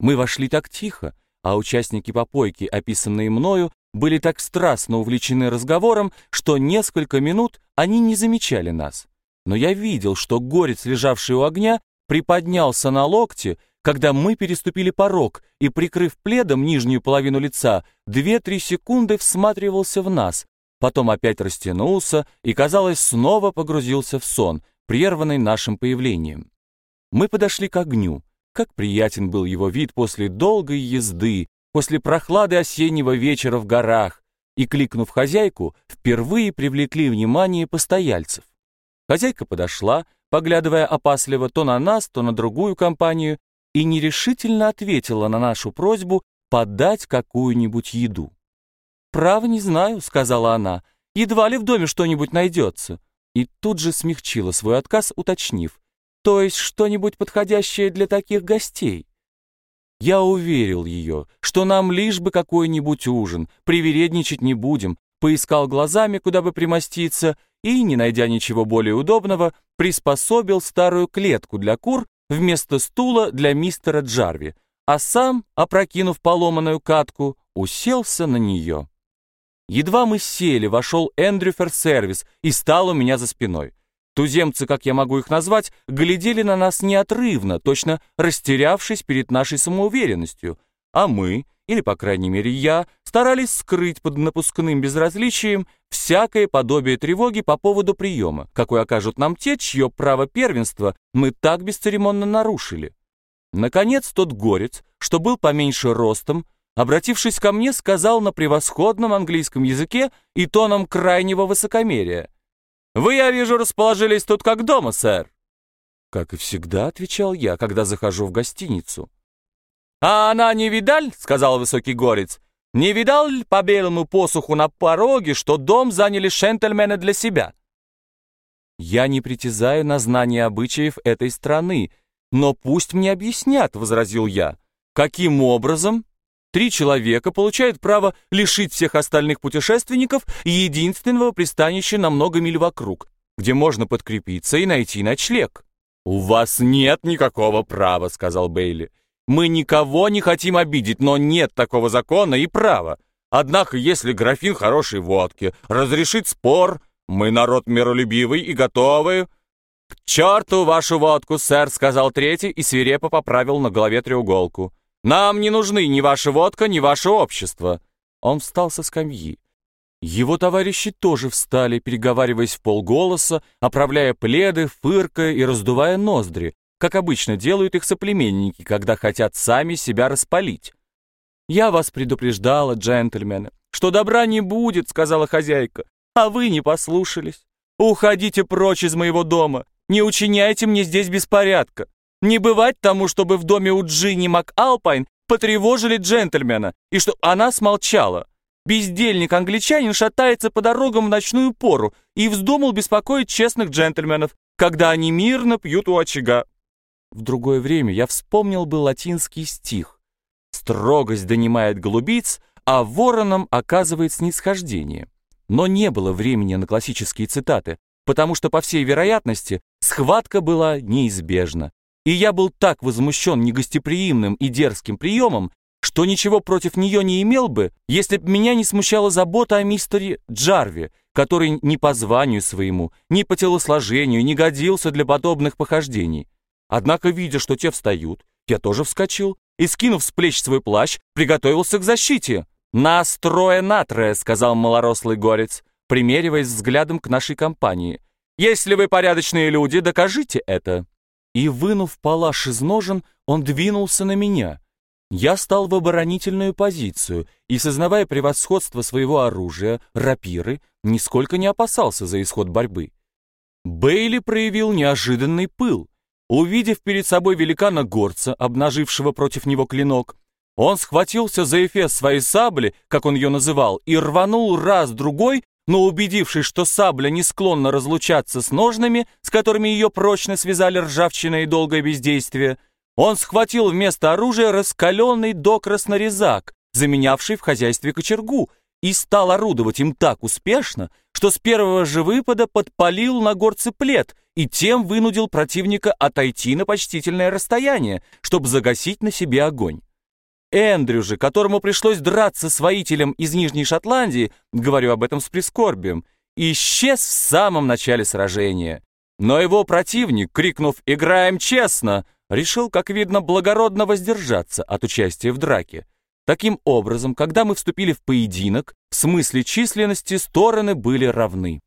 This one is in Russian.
Мы вошли так тихо, а участники попойки, описанные мною, были так страстно увлечены разговором, что несколько минут они не замечали нас. Но я видел, что горец, лежавший у огня, приподнялся на локте, когда мы переступили порог и, прикрыв пледом нижнюю половину лица, две-три секунды всматривался в нас, потом опять растянулся и, казалось, снова погрузился в сон, прерванный нашим появлением. Мы подошли к огню. Как приятен был его вид после долгой езды, после прохлады осеннего вечера в горах, и, кликнув хозяйку, впервые привлекли внимание постояльцев. Хозяйка подошла, поглядывая опасливо то на нас, то на другую компанию, и нерешительно ответила на нашу просьбу подать какую-нибудь еду. «Право не знаю», — сказала она, — «едва ли в доме что-нибудь найдется». И тут же смягчила свой отказ, уточнив, «То есть что-нибудь подходящее для таких гостей?» Я уверил ее, что нам лишь бы какой-нибудь ужин, привередничать не будем, поискал глазами, куда бы примоститься, и, не найдя ничего более удобного, приспособил старую клетку для кур вместо стула для мистера Джарви, а сам, опрокинув поломанную катку, уселся на нее. Едва мы сели, вошел Эндрю Ферсервис и стал у меня за спиной. Туземцы, как я могу их назвать, глядели на нас неотрывно, точно растерявшись перед нашей самоуверенностью, а мы, или, по крайней мере, я, старались скрыть под напускным безразличием всякое подобие тревоги по поводу приема, какой окажут нам те, чье право первенства мы так бесцеремонно нарушили. Наконец, тот горец, что был поменьше ростом, обратившись ко мне, сказал на превосходном английском языке и тоном крайнего высокомерия. «Вы, я вижу, расположились тут как дома, сэр». «Как и всегда», — отвечал я, когда захожу в гостиницу. «А она не видаль?» — сказал высокий горец. «Не видал ли по белому посуху на пороге, что дом заняли шентльмены для себя?» «Я не притязаю на знание обычаев этой страны, но пусть мне объяснят», — возразил я. «Каким образом Три человека получают право лишить всех остальных путешественников единственного пристанища на много миль вокруг, где можно подкрепиться и найти ночлег. «У вас нет никакого права», — сказал Бейли. «Мы никого не хотим обидеть, но нет такого закона и права. Однако, если графин хорошей водки разрешит спор, мы народ миролюбивый и готовы...» «К черту вашу водку, сэр», — сказал третий и свирепо поправил на голове треуголку. Нам не нужны ни ваша водка, ни ваше общество». Он встал со скамьи. Его товарищи тоже встали, переговариваясь в полголоса, оправляя пледы, фыркая и раздувая ноздри, как обычно делают их соплеменники, когда хотят сами себя распалить. «Я вас предупреждала, джентльмены, что добра не будет», — сказала хозяйка, «а вы не послушались. Уходите прочь из моего дома, не учиняйте мне здесь беспорядка. Не бывать тому, чтобы в доме у Джинни МакАлпайн потревожили джентльмена, и что она смолчала. Бездельник-англичанин шатается по дорогам в ночную пору и вздумал беспокоить честных джентльменов, когда они мирно пьют у очага. В другое время я вспомнил бы латинский стих. «Строгость донимает голубиц, а вороном оказывает снисхождение». Но не было времени на классические цитаты, потому что, по всей вероятности, схватка была неизбежна. И я был так возмущен негостеприимным и дерзким приемом, что ничего против нее не имел бы, если б меня не смущала забота о мистере Джарви, который ни по званию своему, ни по телосложению не годился для подобных похождений. Однако, видя, что те встают, я тоже вскочил и, скинув с плеч свой плащ, приготовился к защите. «Нас трое на трое», — сказал малорослый горец, примериваясь взглядом к нашей компании. «Если вы порядочные люди, докажите это» и, вынув палаш из ножен, он двинулся на меня. Я стал в оборонительную позицию и, сознавая превосходство своего оружия, рапиры, нисколько не опасался за исход борьбы. Бейли проявил неожиданный пыл. Увидев перед собой великана-горца, обнажившего против него клинок, он схватился за эфес своей сабли, как он ее называл, и рванул раз-другой но убедившись, что сабля не склонна разлучаться с ножными, с которыми ее прочно связали ржавчина и долгое бездействие, он схватил вместо оружия раскаленный докраснорезак, заменявший в хозяйстве кочергу, и стал орудовать им так успешно, что с первого же выпада подпалил на горце плед и тем вынудил противника отойти на почтительное расстояние, чтобы загасить на себе огонь. Эндрю же, которому пришлось драться с воителем из Нижней Шотландии, говорю об этом с прискорбием, исчез в самом начале сражения. Но его противник, крикнув «Играем честно!», решил, как видно, благородно воздержаться от участия в драке. Таким образом, когда мы вступили в поединок, в смысле численности стороны были равны.